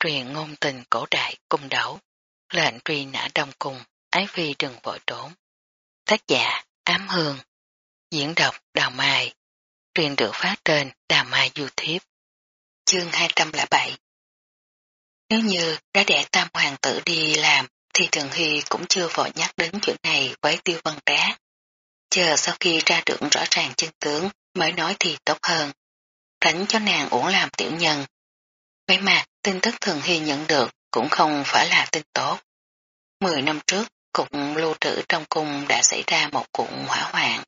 truyền ngôn tình cổ đại cung đấu, lệnh truy nã đông cung, ái phi đừng vội trốn. Tác giả Ám Hương, diễn đọc Đào Mai, truyền được phát trên Đào Mai YouTube. Chương 207 Nếu như đã để tam hoàng tử đi làm thì Thường Hy cũng chưa vội nhắc đến chuyện này với tiêu văn trá. Chờ sau khi ra được rõ ràng chân tướng mới nói thì tốt hơn. Tránh cho nàng uổng làm tiểu nhân. Vậy mà tin tức Thường Hy nhận được cũng không phải là tin tốt. Mười năm trước, cục lưu trữ trong cung đã xảy ra một cuộc hỏa hoạn.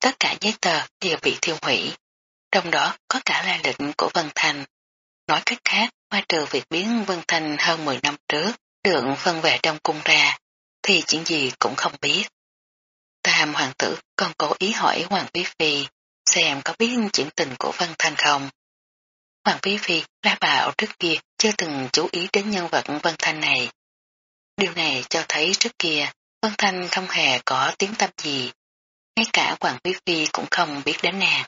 Tất cả giấy tờ đều bị thiêu hủy. Trong đó có cả la lịch của Vân Thành. Nói cách khác, ngoài trừ việc biến Vân Thành hơn 10 năm trước, được phân về trong cung ra, thì chuyện gì cũng không biết. Tam hoàng tử còn cố ý hỏi Hoàng Quý Phi xem có biết chuyện tình của Vân Thanh không. Hoàng Quý Phi la bảo trước kia chưa từng chú ý đến nhân vật Vân Thanh này. Điều này cho thấy trước kia Vân Thanh không hề có tiếng tâm gì. Ngay cả Hoàng Quý Phi cũng không biết đến nàng.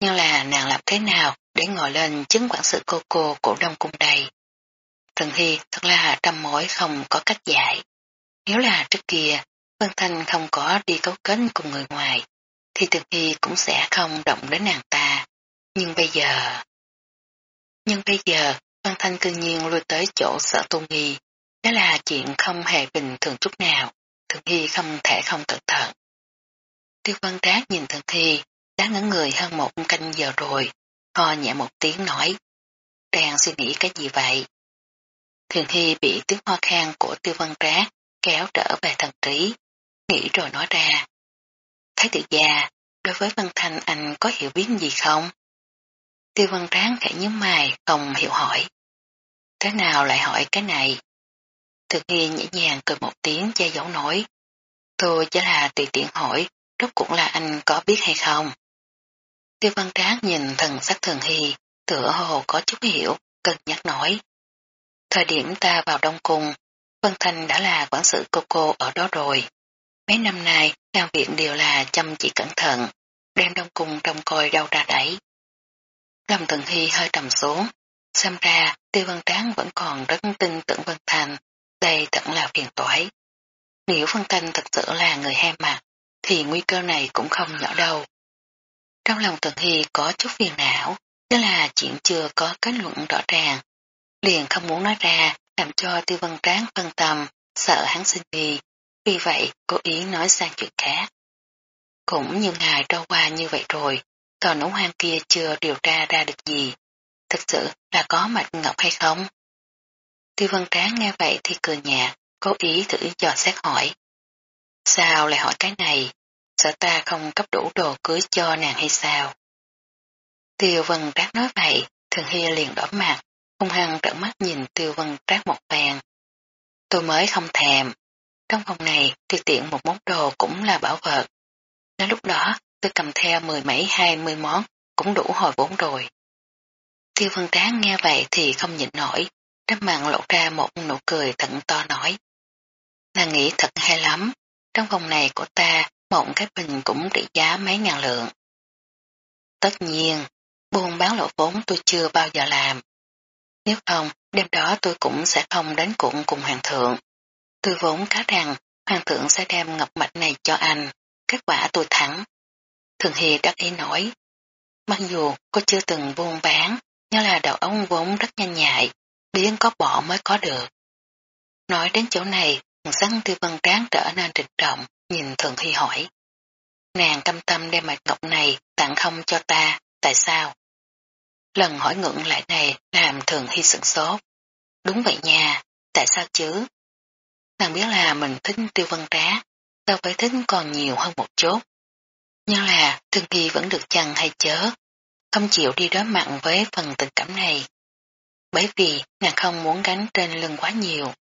Nhưng là nàng làm thế nào để ngồi lên chứng quản sự cô cô của Đông Cung đây? Trần Hy thật là trăm mối không có cách giải. Nếu là trước kia, Vân Thanh không có đi cấu kết cùng người ngoài, thì Trần Hy cũng sẽ không động đến nàng ta. Nhưng bây giờ... Nhưng bây giờ, văn Thanh cư nhiên lui tới chỗ sở tôn nghi. Đó là chuyện không hề bình thường chút nào. Thường Hy không thể không cẩn thận. Tiêu Văn Trác nhìn Thường Hy, đã ngẩn người hơn một canh giờ rồi, ho nhẹ một tiếng nói. Đang suy nghĩ cái gì vậy? Thường Hy bị tiếng ho khan của Tiêu Văn Trác kéo trở về thần trí, nghĩ rồi nói ra. Thái tự già, đối với Văn Thanh anh có hiểu biết gì không? Tiêu Văn Tráng khẽ nhíu mày, không hiểu hỏi. Thế nào lại hỏi cái này? Thực nghi nhẹ nhàng cười một tiếng che giấu nổi. Tôi chỉ là tùy tiện hỏi, rốt cũng là anh có biết hay không? Tiêu Văn Tráng nhìn thần sắc thường hy, tựa hồ có chút hiểu, cân nhắc nói. Thời điểm ta vào Đông Cung, Vân Thanh đã là quản sự cô cô ở đó rồi. Mấy năm nay, làm việc đều là chăm chỉ cẩn thận, đem Đông Cung trông coi đâu ra đấy. Lâm thần Hy hơi trầm xuống, xem ra tiêu văn tráng vẫn còn rất tin tưởng Vân thành, đây thật là phiền toái. Nếu Vân Thanh thật sự là người hai mặt, thì nguy cơ này cũng không nhỏ đâu. Trong lòng thần Hy có chút phiền não, đó là chuyện chưa có kết luận rõ ràng, liền không muốn nói ra, làm cho tiêu văn tráng phân tâm, sợ hắn sinh nghi, vì vậy cố ý nói sang chuyện khác. Cũng như ngày trôi qua như vậy rồi, còn nữ hoang kia chưa điều tra ra được gì. Thực sự là có mạch ngọc hay không? Tiêu văn tráng nghe vậy thì cười nhạt, cố ý thử dò xét hỏi. Sao lại hỏi cái này? Sợ ta không cấp đủ đồ cưới cho nàng hay sao? Tiêu vân trác nói vậy, thường hy liền đỏ mặt, hung hăng trợn mắt nhìn tiêu vân trác một phen. Tôi mới không thèm. Trong phòng này, tiêu tiện một món đồ cũng là bảo vật. Đến lúc đó, tôi cầm theo mười mấy hai mươi món, cũng đủ hồi vốn rồi. Tiêu văn tráng nghe vậy thì không nhịn nổi, đắp mặn lộ ra một nụ cười thận to nói. Nàng nghĩ thật hay lắm, trong vòng này của ta, mộng cái bình cũng trị giá mấy ngàn lượng. Tất nhiên, buôn bán lộ vốn tôi chưa bao giờ làm, nếu không, đêm đó tôi cũng sẽ không đến cuộn cùng hoàng thượng. Tôi vốn cá rằng hoàng thượng sẽ đem ngọc mạch này cho anh. Kết quả tôi thắng. Thường Hy đắc ý nói. Mặc dù cô chưa từng buôn bán, nhưng là đầu ông vốn rất nhanh nhạy, biến có bỏ mới có được. Nói đến chỗ này, sắn tiêu vân tráng trở nên trịch trọng, nhìn Thường Hy hỏi. Nàng cam tâm đem mạch ngọc này tặng không cho ta, tại sao? Lần hỏi ngưỡng lại này làm thường hy sửng sốt. Đúng vậy nha, tại sao chứ? Nàng biết là mình thích tiêu vân trá, so với thích còn nhiều hơn một chút. Nhưng là Thương hy vẫn được chằn hay chớ, không chịu đi đối mặt với phần tình cảm này. Bởi vì nàng không muốn gánh trên lưng quá nhiều,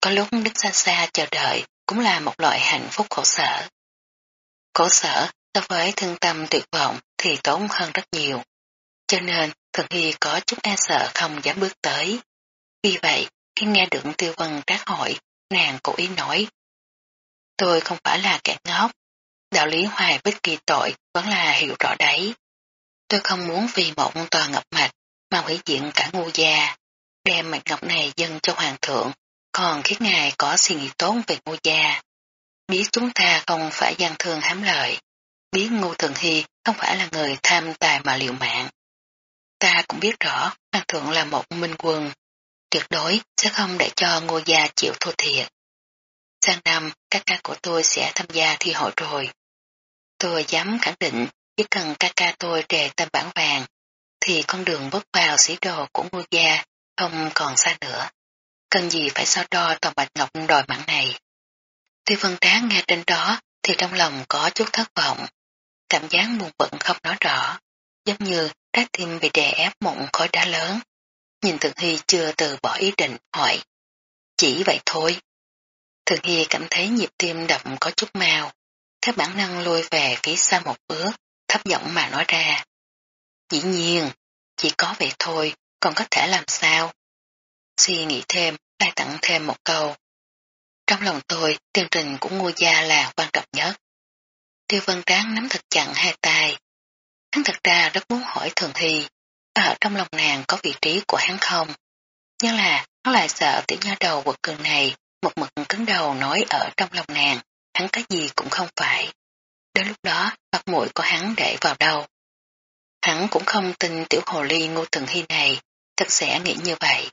có lúc đứng xa xa chờ đợi cũng là một loại hạnh phúc khổ sở. Khổ sở so với thương tâm tuyệt vọng thì tốn hơn rất nhiều. Cho nên Thường Hy có chút e sợ không dám bước tới. Vì vậy, khi nghe được tiêu vân trác hỏi, nàng cố ý nói. Tôi không phải là kẻ ngốc. Đạo lý hoài bích kỳ tội vẫn là hiểu rõ đấy. Tôi không muốn vì một tòa ngập mạch mà hủy diện cả ngu gia. đem mạch ngọc này dâng cho hoàng thượng, còn khiến ngài có suy nghĩ tốt về ngô gia. Biết chúng ta không phải gian thương hám lợi, biết ngô thường hy không phải là người tham tài mà liều mạng. Ta cũng biết rõ hoàng thượng là một minh quân, tuyệt đối sẽ không để cho ngô gia chịu thua thiệt. Sang năm, các ca của tôi sẽ tham gia thi hội rồi. Tôi dám khẳng định chỉ cần ca ca tôi đề tâm bản vàng thì con đường bước vào sĩ đồ của ngô gia không còn xa nữa. Cần gì phải so đo toàn bạch ngọc đòi mặn này. Tiêu vân tráng nghe trên đó thì trong lòng có chút thất vọng. Cảm giác buồn bận không nói rõ, giống như trái tim bị đè ép mộng khối đá lớn. Nhìn thượng Hy chưa từ bỏ ý định hỏi. Chỉ vậy thôi. thượng Hy cảm thấy nhịp tim đập có chút mau. Theo bản năng lùi về phía xa một bước, thấp giọng mà nói ra. Dĩ nhiên, chỉ có vậy thôi, còn có thể làm sao? Suy nghĩ thêm, lại tặng thêm một câu. Trong lòng tôi, chương trình của ngôi gia là quan trọng nhất. Tiêu vân tráng nắm thật chặn hai tay. Hắn thật ra rất muốn hỏi Thường thi, ở trong lòng nàng có vị trí của hắn không? Nhưng là, hắn lại sợ tiểu nha đầu quật cường này, một mực cứng đầu nói ở trong lòng nàng, hắn cái gì cũng không phải. Đến lúc đó, mặt mũi của hắn để vào đâu. Hắn cũng không tin tiểu hồ ly ngô thường hy này, thật sẽ nghĩ như vậy.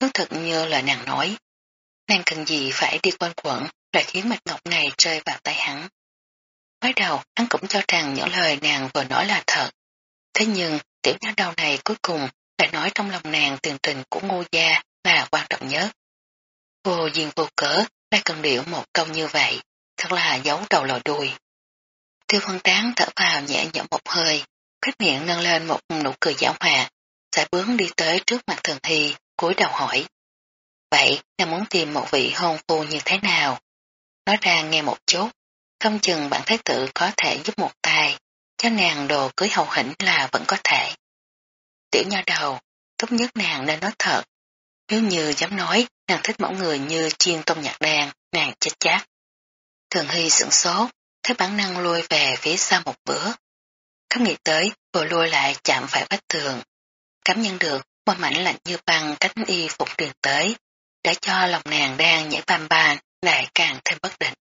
nước thật như lời nàng nói. Nàng cần gì phải đi quanh quẩn lại khiến mạch ngọc này rơi vào tay hắn. Mới đầu hắn cũng cho rằng những lời nàng vừa nói là thật. Thế nhưng tiểu nha đầu này cuối cùng lại nói trong lòng nàng tiền tình của ngô gia là quan trọng nhất. Vô duyên vô cớ lại cần điệu một câu như vậy, thật là giấu đầu lòi đuôi. Tiêu phân tán thở vào nhẹ nhõm một hơi, khách miệng nâng lên một nụ cười giả hòa, sải bướng đi tới trước mặt thường hy, cúi đầu hỏi. Vậy, nàng muốn tìm một vị hôn phu như thế nào? Nói ra nghe một chút, không chừng bạn thái tử có thể giúp một tay, cho nàng đồ cưới hậu hĩnh là vẫn có thể. Tiểu nha đầu, tốt nhất nàng nên nói thật. Nếu như dám nói, nàng thích mẫu người như chiên tôm nhạc đàn, nàng chết chắc. Thường Hy sửng sốt, thấy bản năng lôi về phía sau một bữa. Không nghĩ tới, vừa lôi lại chạm phải vách tường. Cảm nhận được một mảnh lạnh như băng cánh y phục truyền tới, đã cho lòng nàng đang nhảy bam ban lại càng thêm bất định.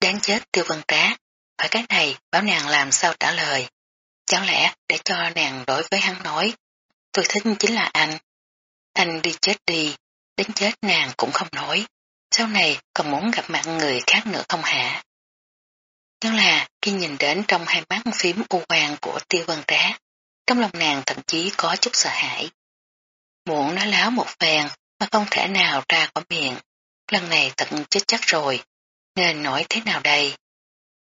Đáng chết tiêu vân trá, phải cái này bảo nàng làm sao trả lời. Chẳng lẽ để cho nàng đối với hắn nói, tôi thích chính là anh. Anh đi chết đi, đến chết nàng cũng không nói, sau này còn muốn gặp mặt người khác nữa không hả? Nhưng là khi nhìn đến trong hai mắt phím u hoàng của tiêu vân trá, trong lòng nàng thậm chí có chút sợ hãi. Muốn nói láo một phen mà không thể nào ra khỏi miệng, lần này tận chết chắc rồi, nên nói thế nào đây?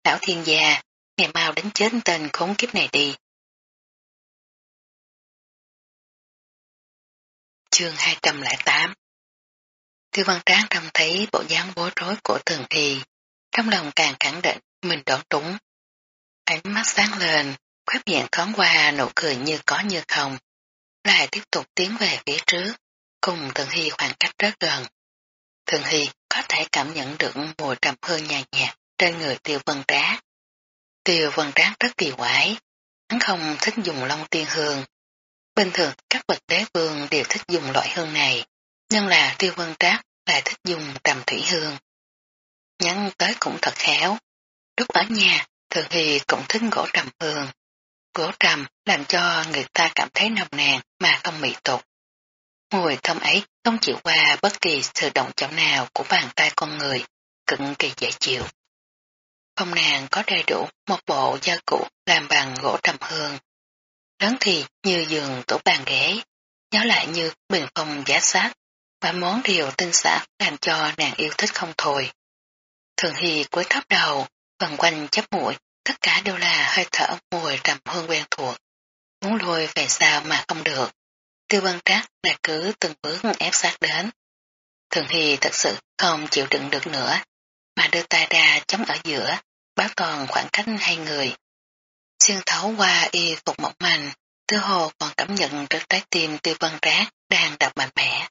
Lão thiên gia, ngày mau đánh chết tên khốn kiếp này đi. Chương 208 Tiêu văn tráng trông thấy bộ dáng bối rối của thường thì, trong lòng càng khẳng định mình đoán trúng. Ánh mắt sáng lên, khóe miệng thoáng qua nụ cười như có như không, lại tiếp tục tiến về phía trước, cùng Thường Hy khoảng cách rất gần. Thường Hy có thể cảm nhận được mùi trầm hương nhàn nhạt trên người tiêu vân trá. Tiêu vân trá rất kỳ quái, hắn không thích dùng long tiên hương. Bình thường các bậc đế vương đều thích dùng loại hương này, nhưng là tiêu vân trác lại thích dùng trầm thủy hương. Nhắn tới cũng thật khéo. Lúc ở nhà, thường thì cũng thích gỗ trầm hương. Gỗ trầm làm cho người ta cảm thấy nồng nàn mà không mị tục. Mùi thơm ấy không chịu qua bất kỳ sự động chạm nào của bàn tay con người, cực kỳ dễ chịu. Phòng nàng có đầy đủ một bộ gia cụ làm bằng gỗ trầm hương. Lớn thì như giường tủ bàn ghế, nhỏ lại như bình phòng giá sát, và món điều tinh xảo làm cho nàng yêu thích không thôi. Thường Hy cuối thấp đầu, vần quanh chấp mũi, tất cả đều là hơi thở mùi trầm hương quen thuộc. Muốn lùi về sao mà không được. Tiêu văn trác lại cứ từng bước ép sát đến. Thường Hy thật sự không chịu đựng được nữa, mà đưa tay ra chống ở giữa, bảo toàn khoảng cách hai người. Xuyên thấu qua y phục mỏng manh, tư hồ còn cảm nhận được trái tim tiêu văn trác đang đập mạnh mẽ.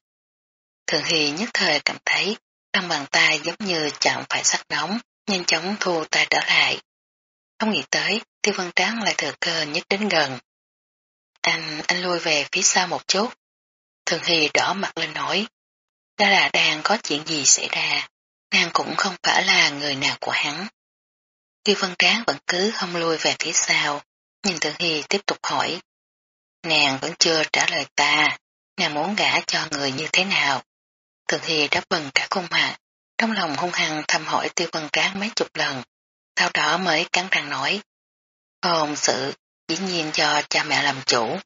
Thường Hy nhất thời cảm thấy trong bàn tay giống như chạm phải sắt nóng, nhanh chóng thu tay trở lại. Không nghĩ tới, tiêu văn tráng lại thừa cơ nhất đến gần. Anh, anh lui về phía sau một chút. Thường Hy đỏ mặt lên nói, đó là đang có chuyện gì xảy ra, nàng cũng không phải là người nào của hắn. Tiêu Văn Tráng vẫn cứ không lui về phía sau, nhìn Thường Hy tiếp tục hỏi. Nàng vẫn chưa trả lời ta, nàng muốn gả cho người như thế nào? Thường Hy đáp bừng cả khuôn mặt, trong lòng hung hăng thăm hỏi Tiêu Văn Tráng mấy chục lần, sau đó mới cắn răng nói. Hôn sự, dĩ nhiên do cha mẹ làm chủ,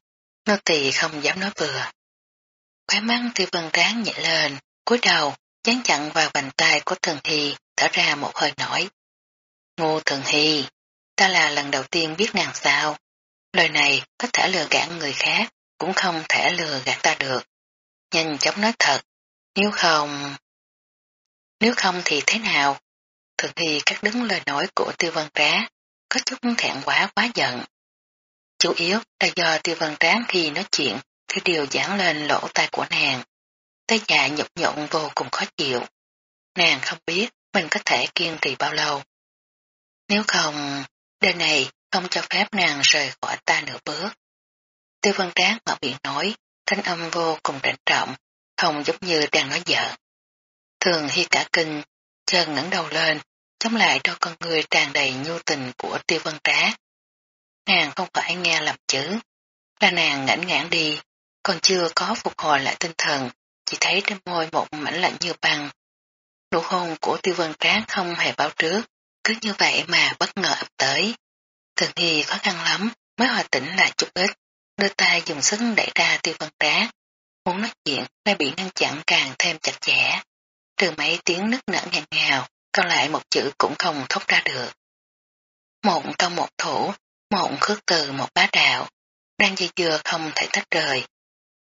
nô tỳ không dám nói vừa. Khóe mắt Tiêu Văn Tráng nhảy lên, cúi đầu, dán chặn vào bàn tay của Thường Hy, thở ra một hơi nổi. Ngô Thường Hy, ta là lần đầu tiên biết nàng sao. Lời này có thể lừa gạt người khác, cũng không thể lừa gạt ta được. Nhanh chóng nói thật, nếu không... Nếu không thì thế nào? Thường Hy cắt đứng lời nói của tiêu văn trá, có chút thẹn quá quá giận. Chủ yếu là do tiêu văn tráng khi nói chuyện thì điều giảng lên lỗ tai của nàng. Tay dạ nhục nhộn vô cùng khó chịu. Nàng không biết mình có thể kiên trì bao lâu. Nếu không, đời này không cho phép nàng rời khỏi ta nửa bước. Tiêu văn tráng mở miệng nói, thanh âm vô cùng trịnh trọng, không giống như đang nói dở. Thường hi cả kinh, chân ngẩng đầu lên, chống lại đôi con người tràn đầy nhu tình của tiêu văn trá. Nàng không phải nghe lầm chữ, là nàng ngảnh ngãn đi, còn chưa có phục hồi lại tinh thần, chỉ thấy trên môi một mảnh lạnh như băng. Nụ hôn của tiêu vân trá không hề báo trước, cứ như vậy mà bất ngờ ập tới. Thường hi khó khăn lắm mới hòa tỉnh lại chút ít, đưa tay dùng sức đẩy ra tiêu vân trá, Muốn nói chuyện lại bị ngăn chặn càng thêm chặt chẽ. Từ mấy tiếng nức nở ngàn ngào, còn lại một chữ cũng không thốt ra được. Một công một thủ, một khước từ một bá đạo, đang dây dưa không thể tách rời.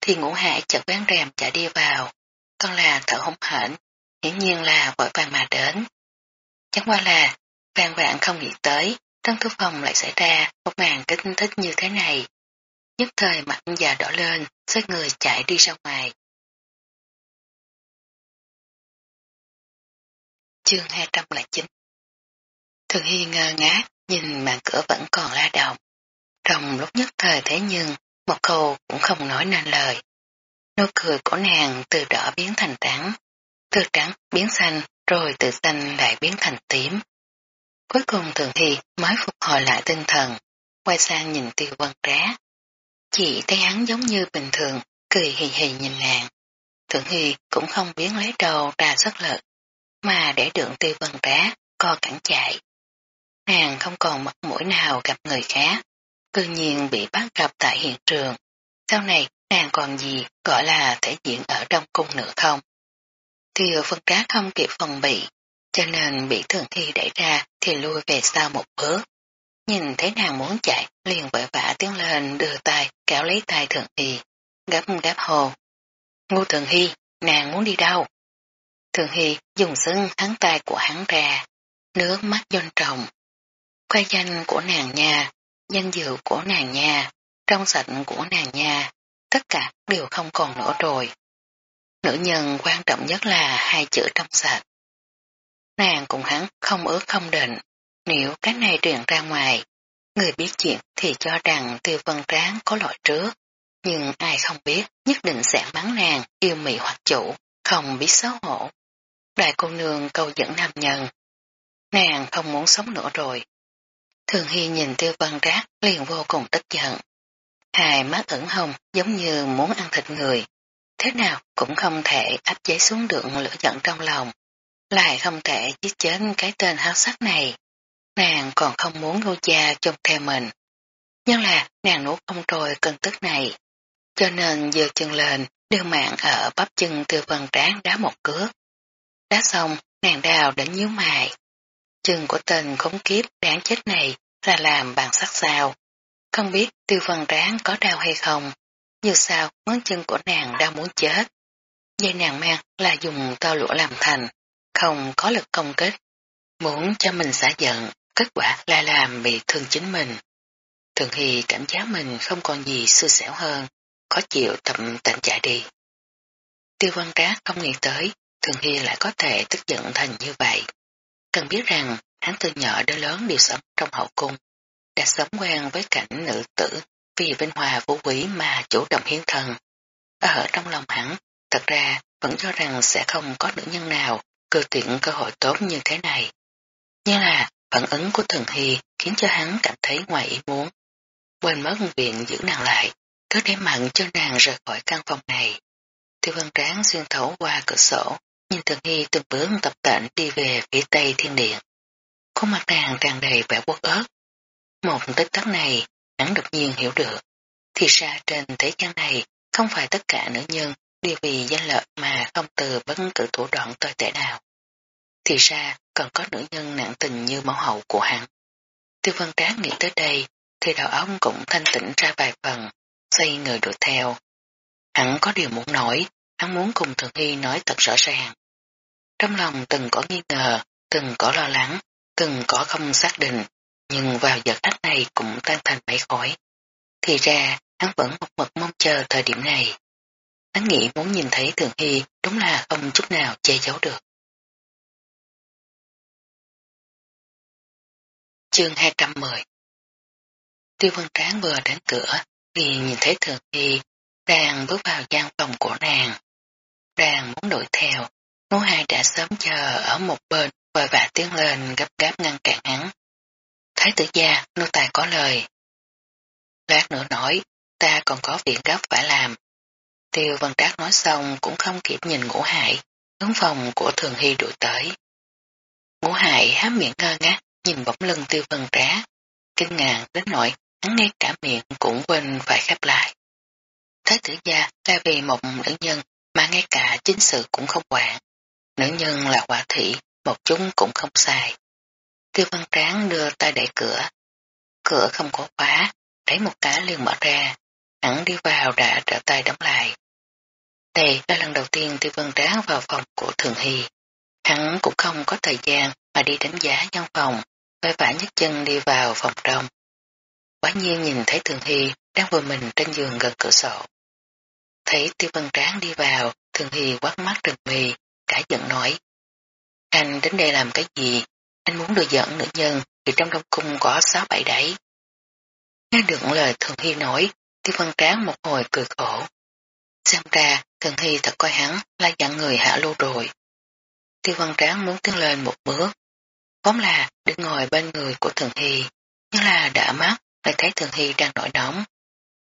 Thì ngũ hại chợt ván rèm chạy đi vào, con là thở hổn hển, hiển nhiên là vội vàng mà đến. Chẳng qua là, vàng vạn không nghĩ tới, trong thư phòng lại xảy ra một màn kích thích như thế này. Nhất thời mặt già đỏ lên, xoay người chạy đi ra ngoài. Chương 209 Thường Hy ngơ ngác, nhìn màn cửa vẫn còn la động. Trong lúc nhất thời thế nhưng, một câu cũng không nói nên lời. Nụ cười của nàng từ đỏ biến thành trắng, từ trắng biến xanh, rồi từ xanh lại biến thành tím. Cuối cùng Thường Hy mới phục hồi lại tinh thần, quay sang nhìn tiêu vân trá. Chị thấy hắn giống như bình thường, cười hì hì nhìn nàng. thượng Hy cũng không biến lấy đầu ra rất lực, mà để đường tiêu vân rá, co cẳng chạy. Nàng không còn mặt mũi nào gặp người khác, cư nhiên bị bắt gặp tại hiện trường. Sau này nàng còn gì gọi là thể diện ở trong cung nữa không? Tiêu vân rá không kịp phòng bị, cho nên bị Thượng Hy đẩy ra thì lui về sau một bước. Nhìn thấy nàng muốn chạy, liền vội vã tiến lên đưa tay kéo lấy tay thường hy gấp gáp hồ. ngu thường hy, nàng muốn đi đâu? Thường hy dùng sưng hắn tay của hắn ra, nước mắt doanh trọng. Khoai danh của nàng nha, danh dự của nàng nha, trong sạch của nàng nha, tất cả đều không còn nữa rồi. Nữ nhân quan trọng nhất là hai chữ trong sạch. Nàng cùng hắn không ước không định, nếu cái này truyền ra ngoài, người biết chuyện thì cho rằng tiêu vân tráng có lỗi trước, nhưng ai không biết nhất định sẽ mắng nàng yêu mị hoặc chủ, không biết xấu hổ. Đại cô nương câu dẫn nam nhân. Nàng không muốn sống nữa rồi. Thường Hy nhìn tiêu vân rác liền vô cùng tức giận. Hai mắt ẩn hồng giống như muốn ăn thịt người. Thế nào cũng không thể áp chế xuống được lửa giận trong lòng lại không thể giết chết cái tên háo sắc này. Nàng còn không muốn ngô cha trông theo mình. Nhưng là nàng nuốt không trôi cơn tức này. Cho nên giờ chân lên, đưa mạng ở bắp chân từ vần tráng đá một cước. Đá xong, nàng đào đến nhíu mày. Chân của tên khống kiếp đáng chết này là làm bằng sắc sao. Không biết tiêu vân ráng có đau hay không, như sao ngón chân của nàng đang muốn chết. Dây nàng mang là dùng tao lụa làm thành, không có lực công kích, muốn cho mình xả giận, kết quả là làm bị thương chính mình. Thường Hy cảm giác mình không còn gì xui xẻo hơn, khó chịu tậm tạm chạy đi. Tiêu văn trác không nghĩ tới, Thường Hy lại có thể tức giận thành như vậy. Cần biết rằng, hắn từ nhỏ đến lớn đều sống trong hậu cung, đã sống quen với cảnh nữ tử vì vinh hòa vũ quý mà chủ động hiến thần. ở trong lòng hắn, thật ra vẫn cho rằng sẽ không có nữ nhân nào cơ tiện cơ hội tốt như thế này. Nhưng là phản ứng của thần Hy khiến cho hắn cảm thấy ngoài ý muốn. Quên mất viện giữ nàng lại, cứ để mặn cho nàng rời khỏi căn phòng này. Tiêu văn tráng xuyên thấu qua cửa sổ, nhìn thần Hy từng bước tập tệnh đi về phía tây thiên điện. Khuôn mặt nàng tràn đầy vẻ quốc ớt. Một tích tắc này, hắn đột nhiên hiểu được. Thì ra trên thế gian này, không phải tất cả nữ nhân đều vì danh lợi mà không từ bất cứ thủ đoạn tồi tệ nào. Thì ra còn có nữ nhân nặng tình như mẫu hậu của hắn. Tiêu văn tráng nghĩ tới đây, thì đầu óc cũng thanh tĩnh ra vài phần, xoay người đuổi theo. Hắn có điều muốn nói, hắn muốn cùng Thường Hy nói thật rõ ràng. Trong lòng từng có nghi ngờ, từng có lo lắng, từng có không xác định, nhưng vào giật thách này cũng tan thành mấy khói. Thì ra, hắn vẫn một mực mong chờ thời điểm này. Hắn nghĩ muốn nhìn thấy Thường Hy đúng là không chút nào che giấu được. Chương 210 Tiêu Vân Tráng vừa đến cửa, thì nhìn thấy Thường Hy đang bước vào gian phòng của nàng. Đang muốn đuổi theo, ngũ hai đã sớm chờ ở một bên vội vã tiến lên gấp gáp ngăn cản hắn. Thái tử gia, nô tài có lời. Lát nữa nói, ta còn có việc gấp phải làm. Tiêu Văn Trác nói xong cũng không kịp nhìn ngũ hại, hướng phòng của Thường Hy đuổi tới. Ngũ hại há miệng ngơ ngác, nhìn bóng lưng Tiêu Văn trá, kinh ngạc đến nỗi hắn ngay cả miệng cũng quên phải khép lại. Thái tử gia là vì một nữ nhân mà ngay cả chính sự cũng không quản. Nữ nhân là quả thị, một chúng cũng không xài Tiêu văn tráng đưa tay đẩy cửa. Cửa không có khóa, thấy một cái liền mở ra. Hắn đi vào đã trở tay đóng lại. Đây là lần đầu tiên Tiêu văn Tráng vào phòng của Thường Hy. Hắn cũng không có thời gian mà đi đánh giá nhân phòng, vai vã nhấc chân đi vào phòng trong. Quá nhiên nhìn thấy Thường Hy đang vừa mình trên giường gần cửa sổ. Thấy Tiêu văn Tráng đi vào, Thường Hy quát mắt trừng mì, cả giận nói. Anh đến đây làm cái gì? Anh muốn đưa dẫn nữ nhân thì trong đông cung có sáu bảy đấy. Nghe được lời Thường Hy nói, Tiêu Văn Tráng một hồi cười khổ. Xem ra, Thường Hy thật coi hắn là dặn người hạ lưu rồi. Tiêu Văn Tráng muốn tiến lên một bước. Vốn là đứng ngồi bên người của Thường Hy, nhưng là đã mắt lại thấy Thường Hy đang nổi nóng.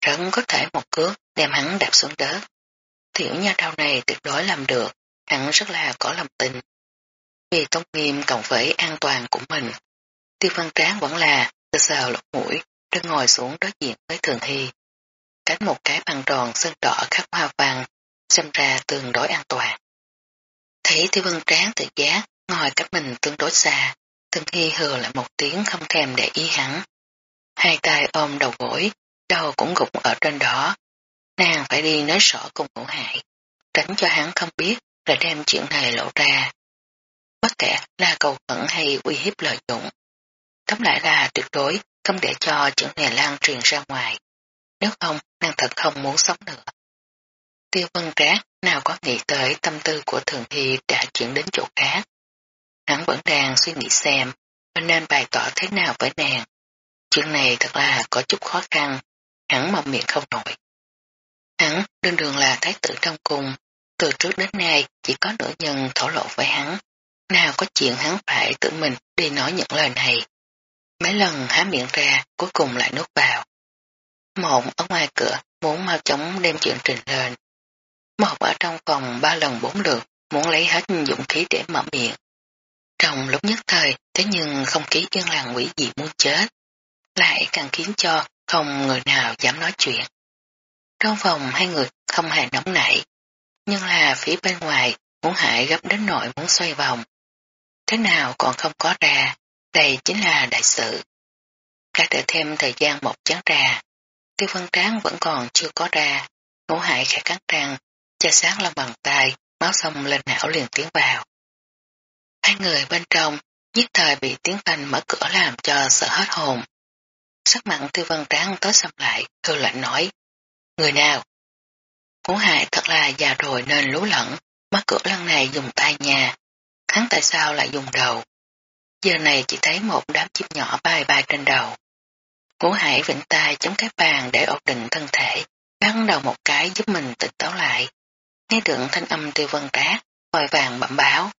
Rất có thể một cước đem hắn đạp xuống đất. Tiểu nha đầu này tuyệt đối làm được, hắn rất là có lòng tin. Vì tôn nghiêm cộng với an toàn của mình, tiêu văn tráng vẫn là từ sờ lột mũi, đứng ngồi xuống đối diện với Thường Hy. Cánh một cái băng tròn sơn đỏ khắc hoa văn, xem ra tương đối an toàn. Thấy tiêu văn tráng tự giác, ngồi cách mình tương đối xa, Thường Hy hừa lại một tiếng không thèm để ý hắn. Hai tay ôm đầu gối, đầu cũng gục ở trên đó. Nàng phải đi nói sổ cùng ngũ hại, tránh cho hắn không biết là đem chuyện này lộ ra. Bất kể là cầu khẩn hay uy hiếp lợi dụng. Tóm lại là tuyệt đối không để cho chuyện này lan truyền ra ngoài. Nếu không, nàng thật không muốn sống nữa. Tiêu vân trác nào có nghĩ tới tâm tư của Thường Hy đã chuyển đến chỗ khác. Hắn vẫn đang suy nghĩ xem mình nên bày tỏ thế nào với nàng. Chuyện này thật là có chút khó khăn, hắn mong miệng không nổi. Hắn đương đường là thái tử trong cung, từ trước đến nay chỉ có nữ nhân thổ lộ với hắn. Nào có chuyện hắn phải tự mình đi nói những lời này. Mấy lần há miệng ra, cuối cùng lại nuốt vào. mộng ở ngoài cửa muốn mau chóng đem chuyện trình lên. mộng ở trong phòng ba lần bốn lượt muốn lấy hết dũng khí để mở miệng. Trong lúc nhất thời, thế nhưng không khí yên làng quỷ dị muốn chết, lại càng khiến cho không người nào dám nói chuyện. Trong phòng hai người không hề nóng nảy, nhưng là phía bên ngoài muốn hại gấp đến nỗi muốn xoay vòng. Thế nào còn không có ra, đây chính là đại sự. Cả đợi thêm thời gian một chán trà, tiêu phân tráng vẫn còn chưa có ra, ngũ hại khẽ cắn răng, cha sáng lòng bàn tay, máu sông lên não liền tiến vào. Hai người bên trong nhất thời bị tiếng thanh mở cửa làm cho sợ hết hồn. Sắc mặn tiêu vân tráng tới xâm lại, hư lạnh nói. Người nào? Cũng hại thật là già rồi nên lú lẫn, mắt cửa lần này dùng tay nhà. Hắn tại sao lại dùng đầu? Giờ này chỉ thấy một đám chim nhỏ bay bay trên đầu. ngũ hải vĩnh tay chống cái bàn để ổn định thân thể, bắn đầu một cái giúp mình tỉnh táo lại. Nghe được thanh âm tiêu vân trác, vội vàng bẩm báo.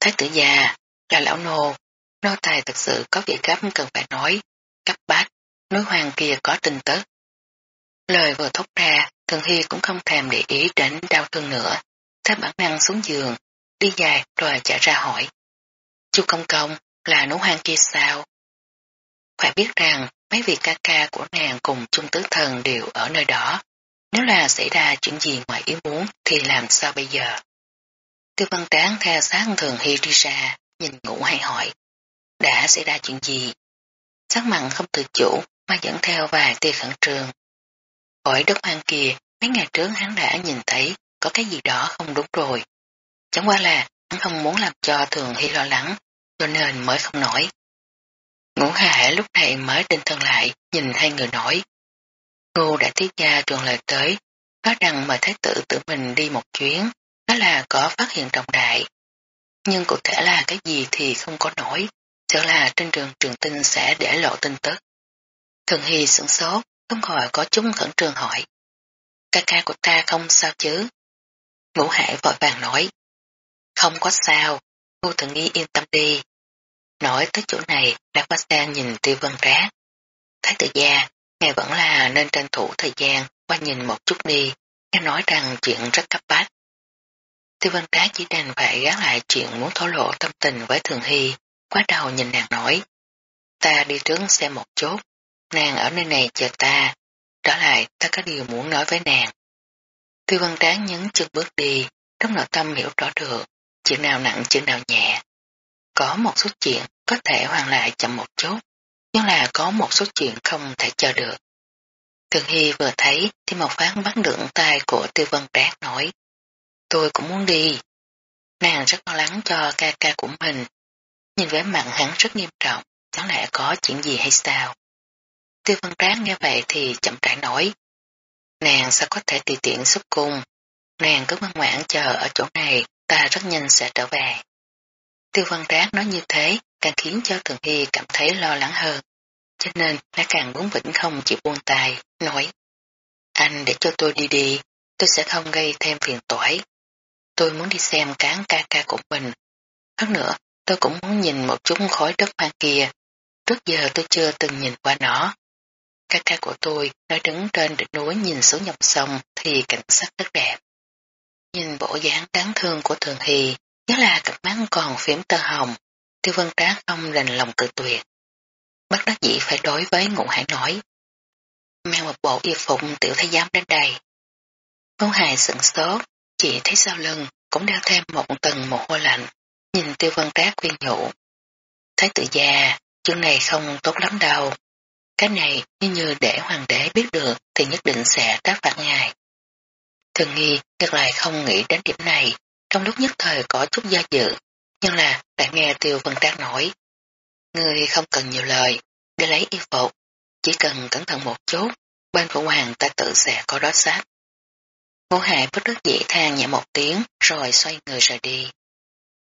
Thái tử già, là lão nô, nô tài thật sự có việc gấp cần phải nói, cấp bách, núi hoàng kia có tin tức. Lời vừa thốt ra, Thường Hy cũng không thèm để ý đến đau thương nữa, theo bản năng xuống giường, đi dài rồi chạy ra hỏi. Chu công công, là núi hoàng kia sao? Phải biết rằng mấy vị ca ca của nàng cùng chung tứ thần đều ở nơi đó. Nếu là xảy ra chuyện gì ngoài ý muốn thì làm sao bây giờ? Tiêu văn tráng theo sát thường hy đi ra, nhìn ngủ hay hỏi. Đã xảy ra chuyện gì? Sắc mặn không tự chủ mà dẫn theo vài tia khẩn trương. Hỏi đất hoang kia, mấy ngày trước hắn đã nhìn thấy có cái gì đó không đúng rồi. Chẳng qua là hắn không muốn làm cho thường hy lo lắng, cho nên mới không nói. Ngũ hạ lúc này mới tinh thần lại, nhìn hai người nói. Ngô đã tiết ra truyền lời tới, nói rằng mời thái tử tự mình đi một chuyến, đó là có phát hiện trọng đại. Nhưng cụ thể là cái gì thì không có nổi, sợ là trên trường trường tinh sẽ để lộ tin tức. Thường Hy sửng sốt, không khỏi có chúng khẩn trương hỏi. Ca ca của ta không sao chứ? Ngũ hải vội vàng nói. Không có sao, Ngô Thường Nghi yên tâm đi. Nói tới chỗ này, đã qua sang nhìn tiêu vân rác. Thái tự gia, ngài vẫn là nên tranh thủ thời gian qua nhìn một chút đi, nghe nói rằng chuyện rất cấp bách. Tiêu văn cá chỉ đành phải gác lại chuyện muốn thổ lộ tâm tình với Thường Hy, quá đầu nhìn nàng nói. Ta đi trước xem một chút, nàng ở nơi này chờ ta, trở lại ta có điều muốn nói với nàng. Tiêu văn tráng nhấn chân bước đi, trong nội tâm hiểu rõ được, chuyện nào nặng chuyện nào nhẹ. Có một số chuyện có thể hoàn lại chậm một chút, nhưng là có một số chuyện không thể chờ được. Thường Hy vừa thấy thì một phán bắt được tay của tiêu vân trác nói. Tôi cũng muốn đi. Nàng rất lo lắng cho ca ca của mình. Nhìn vẻ mặt hắn rất nghiêm trọng, chẳng lẽ có chuyện gì hay sao? Tiêu văn rác nghe vậy thì chậm rãi nói. Nàng sao có thể tùy tiện xuất cung. Nàng cứ ngoan ngoãn chờ ở chỗ này, ta rất nhanh sẽ trở về. Tiêu văn rác nói như thế càng khiến cho Thường Hy cảm thấy lo lắng hơn, cho nên nó càng muốn vĩnh không chịu buông tay, nói Anh để cho tôi đi đi, tôi sẽ không gây thêm phiền toái. Tôi muốn đi xem cán ca ca của mình. Hơn nữa, tôi cũng muốn nhìn một chút khói đất hoang kia. Trước giờ tôi chưa từng nhìn qua nó. Ca ca của tôi, nó đứng trên đỉnh núi nhìn xuống dòng sông thì cảnh sắc rất đẹp. Nhìn bộ dáng đáng thương của Thường Hy, Nhớ là cặp mắt còn phím tơ hồng, tiêu vân trác không đành lòng cự tuyệt. Bắt đắc dĩ phải đối với ngụ hải nói. Mang một bộ y phục tiểu thái giám đến đây. Ngũ hài sửng sốt, chỉ thấy sau lưng cũng đeo thêm một tầng mồ hôi lạnh, nhìn tiêu văn trác khuyên nhủ. Thái tử già, chuyện này không tốt lắm đâu. Cái này như như để hoàng đế biết được thì nhất định sẽ tác phạt ngài. Thường nghi ngược lại không nghĩ đến điểm này, trong lúc nhất thời có chút do dự, nhưng là đã nghe Tiêu văn Trác nói. người không cần nhiều lời, để lấy y phục, chỉ cần cẩn thận một chút, bên phụ hoàng ta tự sẽ có đó sát. Ngô Hải bất đắc dĩ than nhẹ một tiếng, rồi xoay người rời đi.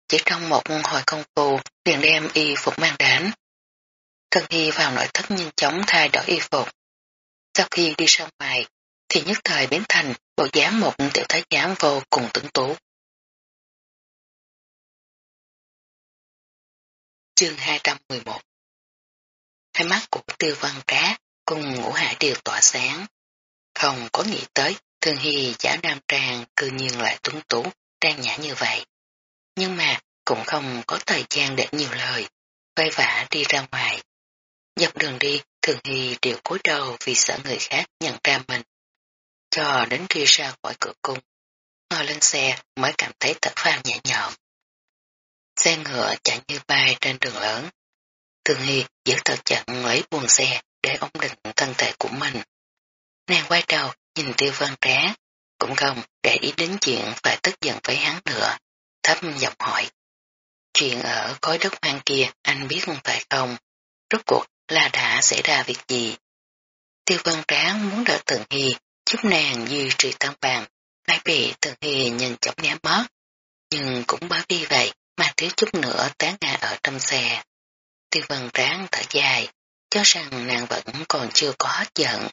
Chỉ trong một hồi công phu, liền đem y phục mang đến. Thân Hy vào nội thất nhanh chóng thay đổi y phục. Sau khi đi ra ngoài, thì nhất thời biến thành bộ dáng một tiểu thái giám vô cùng tưởng tú. Chương 211 Hai mắt của tiêu văn cá cùng ngũ hạ đều tỏa sáng. Không có nghĩ tới Thường Hy giả nam trang cư nhiên lại tuấn tú, trang nhã như vậy. Nhưng mà cũng không có thời gian để nhiều lời, vây vã đi ra ngoài. Dọc đường đi, Thường Hy đều cúi đầu vì sợ người khác nhận ra mình. Cho đến khi ra khỏi cửa cung, ngồi lên xe mới cảm thấy thở phao nhẹ nhõm. Xe ngựa chạy như bay trên đường lớn. Thường Hy giữ thật chặn lấy buồng xe để ổn định thân thể của mình. Nàng quay đầu nhìn tiêu văn trá, cũng không để ý đến chuyện phải tức giận với hắn nữa, thấp giọng hỏi. Chuyện ở khối đất hoang kia anh biết phải không? Rốt cuộc là đã xảy ra việc gì? Tiêu văn tráng muốn đỡ Tường Hy giúp nàng duy trì tăng bàn, lại bị Tường Hy nhìn chóng né mất. Nhưng cũng bởi vì vậy mà thiếu chút nữa tán ngã ở trong xe. Tiêu Văn Tráng thở dài, cho rằng nàng vẫn còn chưa có hết giận.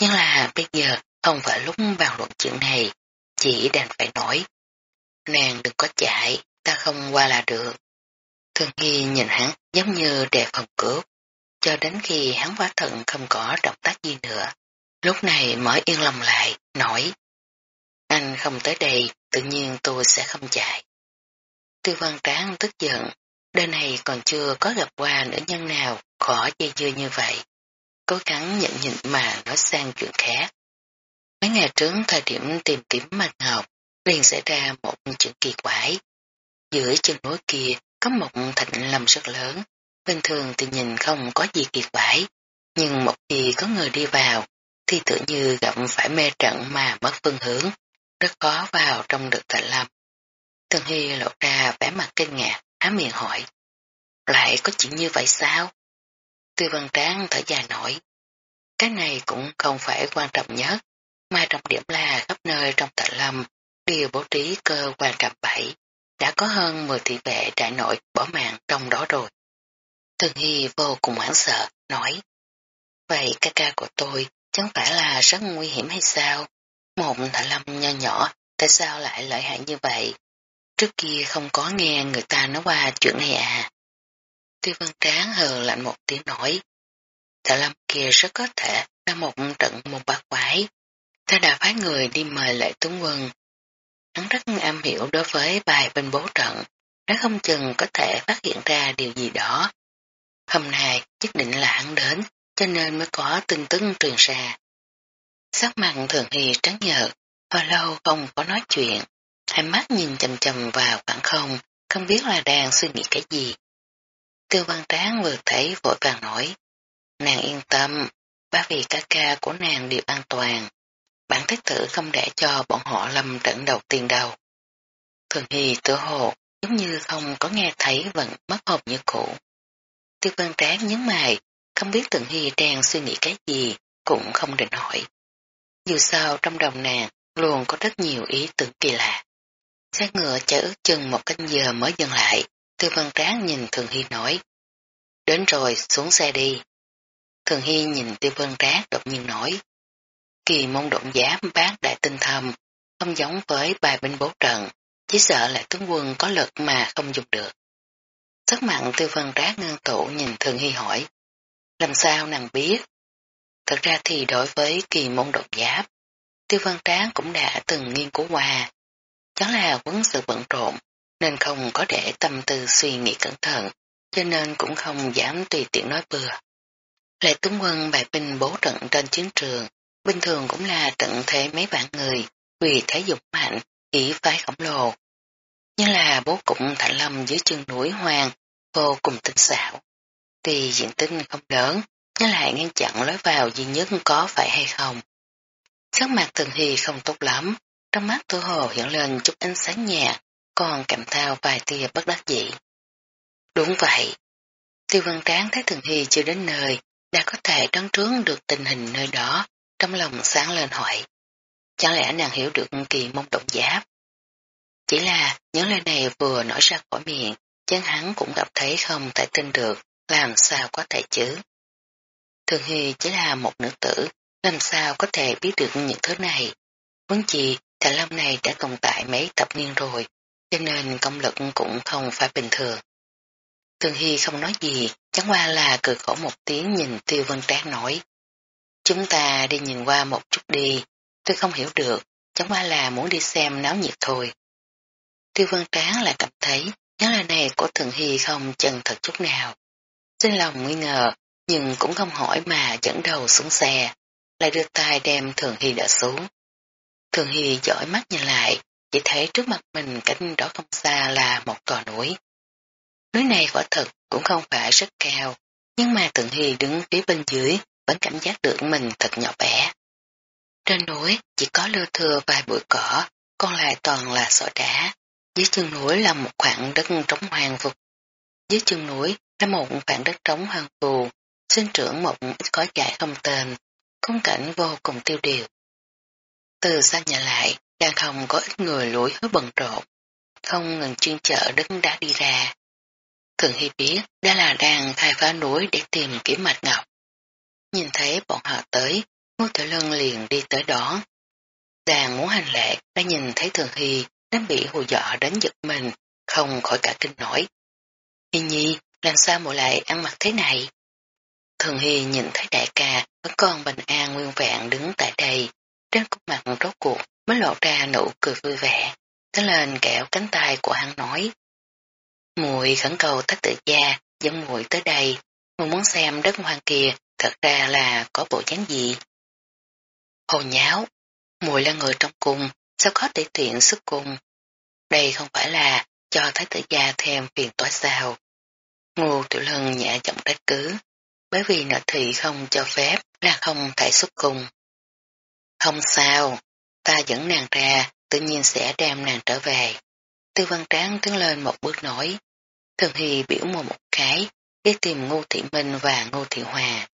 Nhưng là bây giờ không phải lúc bàn luận chuyện này, chỉ đành phải nói. Nàng đừng có chạy, ta không qua là được. Thường Hy nhìn hắn giống như đề phòng cướp, cho đến khi hắn quá thận không có động tác gì nữa. Lúc này mới yên lòng lại, nói. Anh không tới đây, tự nhiên tôi sẽ không chạy. Tư văn tráng tức giận, đời này còn chưa có gặp qua nữ nhân nào khó dây dưa như vậy. Cố gắng nhịn nhịn mà nói sang chuyện khác. Mấy ngày trước thời điểm tìm kiếm mạch ngọc, liền xảy ra một chuyện kỳ quái. Giữa chân núi kia có một thịnh lâm rất lớn, bình thường thì nhìn không có gì kỳ quái, nhưng một khi có người đi vào, thì tự như gặp phải mê trận mà mất phương hướng, rất khó vào trong được thịnh lâm. Tần Hy lộ ra vẻ mặt kinh ngạc, há miệng hỏi. Lại có chuyện như vậy sao? Tư văn tráng thở dài nổi. Cái này cũng không phải quan trọng nhất, mà trọng điểm là khắp nơi trong tận lâm đều bố trí cơ quan trạm bảy, đã có hơn 10 thị vệ đại nội bỏ mạng trong đó rồi. Thường Hy vô cùng hoảng sợ, nói, vậy ca ca của tôi chẳng phải là rất nguy hiểm hay sao? Một thả lâm nho nhỏ, tại sao lại lợi hại như vậy? Trước kia không có nghe người ta nói qua chuyện này à? Tiêu văn tráng hờ lạnh một tiếng nói, thả lâm kia rất có thể là một trận một bạc quái. Ta đã phái người đi mời lệ tướng quân. Hắn rất am hiểu đối với bài bên bố trận, đã không chừng có thể phát hiện ra điều gì đó. Hôm nay nhất định là hắn đến, cho nên mới có tin tức truyền ra. Sắc mặt thường thì trắng nhợt, hồi lâu không có nói chuyện, hai mắt nhìn chầm chầm vào khoảng không, không biết là đang suy nghĩ cái gì. Tiêu văn tráng vừa thấy vội vàng nói, nàng yên tâm, ba vì ca ca của nàng đều an toàn, bản thái tử không để cho bọn họ lâm trận đầu tiên đâu. Thường Hy tự hồ giống như không có nghe thấy vẫn mất hồn như cũ. Tiêu văn tráng nhấn mày, không biết Thường Hy đang suy nghĩ cái gì, cũng không định hỏi. Dù sao trong đầu nàng luôn có rất nhiều ý tưởng kỳ lạ. Xe ngựa chạy ước chừng một canh giờ mới dừng lại, Tiêu văn tráng nhìn Thường Hy nói. Đến rồi, xuống xe đi. Thường Hy nhìn Tiêu văn tráng đột nhiên nói kỳ môn động giá bác đại tinh thầm, không giống với bài binh bố trận, chỉ sợ là tướng quân có lực mà không dùng được. Sắc mặn tư vân rác ngân tụ nhìn thường hy hỏi, làm sao nàng biết? Thật ra thì đối với kỳ môn độc giáp, tiêu văn tráng cũng đã từng nghiên cứu qua. Chẳng là quấn sự bận rộn, nên không có để tâm tư suy nghĩ cẩn thận, cho nên cũng không dám tùy tiện nói bừa. Lệ tướng quân bài binh bố trận trên chiến trường, Bình thường cũng là tận thế mấy vạn người, vì thế dục mạnh, chỉ phái khổng lồ. Nhưng là bố cũng thạnh lâm dưới chân núi hoang, vô cùng tinh xảo. Tuy diện tích không lớn, nhưng lại ngăn chặn lối vào duy nhất có phải hay không. Sắc mặt thường hy không tốt lắm, trong mắt tư hồ hiện lên chút ánh sáng nhạt, còn cảm thao vài tia bất đắc dĩ. Đúng vậy. Tiêu văn tráng thấy thường hy chưa đến nơi, đã có thể đoán trướng được tình hình nơi đó, trong lòng sáng lên hỏi. Chẳng lẽ nàng hiểu được kỳ mông động giáp? Chỉ là những lời này vừa nói ra khỏi miệng, chân hắn cũng gặp thấy không thể tin được, làm sao có thể chứ? Thường Hy chỉ là một nữ tử, làm sao có thể biết được những thứ này? Vấn chi, thả lâm này đã tồn tại mấy thập niên rồi, cho nên công lực cũng không phải bình thường. Thường Hy không nói gì, chẳng qua là cười khổ một tiếng nhìn Tiêu Vân Trác nói. Chúng ta đi nhìn qua một chút đi, tôi không hiểu được, chẳng qua là muốn đi xem náo nhiệt thôi. Tiêu vân tráng lại cảm thấy những lời này của Thường Hy không chân thật chút nào. Xin lòng nghi ngờ, nhưng cũng không hỏi mà dẫn đầu xuống xe, lại đưa tay đem Thường Hy đỡ xuống. Thường Hy dõi mắt nhìn lại, chỉ thấy trước mặt mình cánh đó không xa là một tòa núi. Núi này quả thật cũng không phải rất cao, nhưng mà Thường Hy đứng phía bên dưới vẫn cảm giác được mình thật nhỏ bé. Trên núi chỉ có lưa thừa vài bụi cỏ, còn lại toàn là sỏi đá. Dưới chân núi là một khoảng đất trống hoang vực. Dưới chân núi là một khoảng đất trống hoang phù, sinh trưởng một ít cỏ dại không tên, khung cảnh vô cùng tiêu điều. Từ xa nhà lại, đang không có ít người lũi hứa bận rộn, không ngừng chuyên chở đất đá đi ra. Thường Hy biết đó là đang khai phá núi để tìm kiếm mạch ngọc. Nhìn thấy bọn họ tới, Ngô Tiểu Lân liền đi tới đó, Đang muốn hành lệ đã nhìn thấy Thường Hy đang bị hù dọa đến giật mình, không khỏi cả kinh nổi. Hi nhi, làm sao mụ lại ăn mặc thế này? Thường Hy nhìn thấy đại ca vẫn còn bình an nguyên vẹn đứng tại đây, trên khuôn mặt rốt cuộc mới lộ ra nụ cười vui vẻ, tới lên kẹo cánh tay của hắn nói. Mùi khẩn cầu tách tự gia dẫn mùi tới đây, mùi muốn xem đất hoang kia thật ra là có bộ dáng gì. Hồ nháo, mùi là người trong cung, sao có thể tiện xuất cung. Đây không phải là cho thái tử gia thêm phiền toái sao. Ngô tiểu lân nhẹ giọng trách cứ, bởi vì nợ thị không cho phép là không thể xuất cung. Không sao, ta dẫn nàng ra, tự nhiên sẽ đem nàng trở về. Tư văn tráng đứng lên một bước nói. Thường Hy biểu mồm một cái, đi tìm Ngô Thị Minh và Ngô Thị Hòa.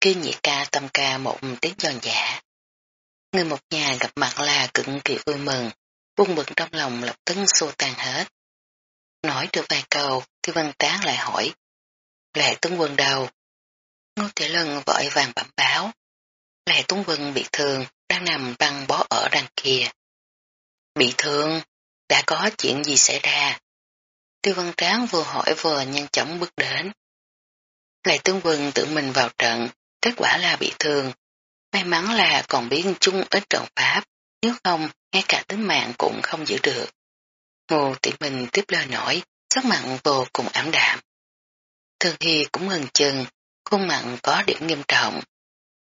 Kêu nhị ca tâm ca một tiếng giòn giả. Người một nhà gặp mặt là cực kỳ vui mừng, buông bực trong lòng lập tức xô tan hết. Nói được vài câu, thì văn tán lại hỏi. Lệ Tuấn Quân đâu? Ngô Thị Lân vội vàng bẩm báo. Lệ Tuấn Quân bị thương, đang nằm băng bó ở đằng kia. Bị thương? Đã có chuyện gì xảy ra? Tiêu văn tráng vừa hỏi vừa nhanh chóng bước đến. Lệ tướng quân tự mình vào trận, kết quả là bị thương. May mắn là còn biết chung ít trận pháp, nếu không, ngay cả tính mạng cũng không giữ được. Ngô tỷ mình tiếp lời nổi, sắc mặn vô cùng ảm đạm. Thường Hy cũng ngừng chừng, khuôn mặn có điểm nghiêm trọng.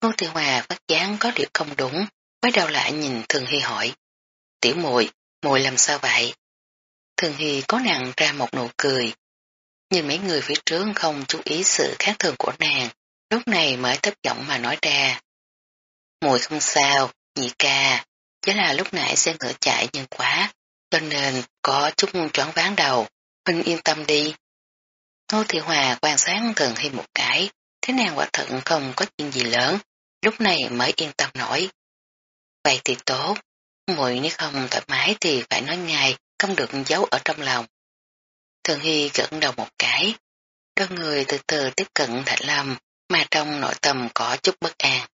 Ngô Thị Hòa phát gián có điểm không đúng, quay đầu lại nhìn Thường Hy hỏi. Tiểu muội muội làm sao vậy? Thường Hy có nặng ra một nụ cười. Nhìn mấy người phía trước không chú ý sự khác thường của nàng, lúc này mới thấp giọng mà nói ra. Mùi không sao, nhị ca, chỉ là lúc nãy xe ngựa chạy nhanh quá, cho nên có chút choáng ván đầu, Huynh yên tâm đi. Ngô Thị Hòa quan sát Thường Hi một cái, thế nàng quả thận không có chuyện gì lớn, lúc này mới yên tâm nổi. Vậy thì tốt, muội nếu không thoải mái thì phải nói ngay, không được giấu ở trong lòng. Thường Hy gật đầu một cái, đôi người từ từ tiếp cận Thạch Lâm, mà trong nội tâm có chút bất an.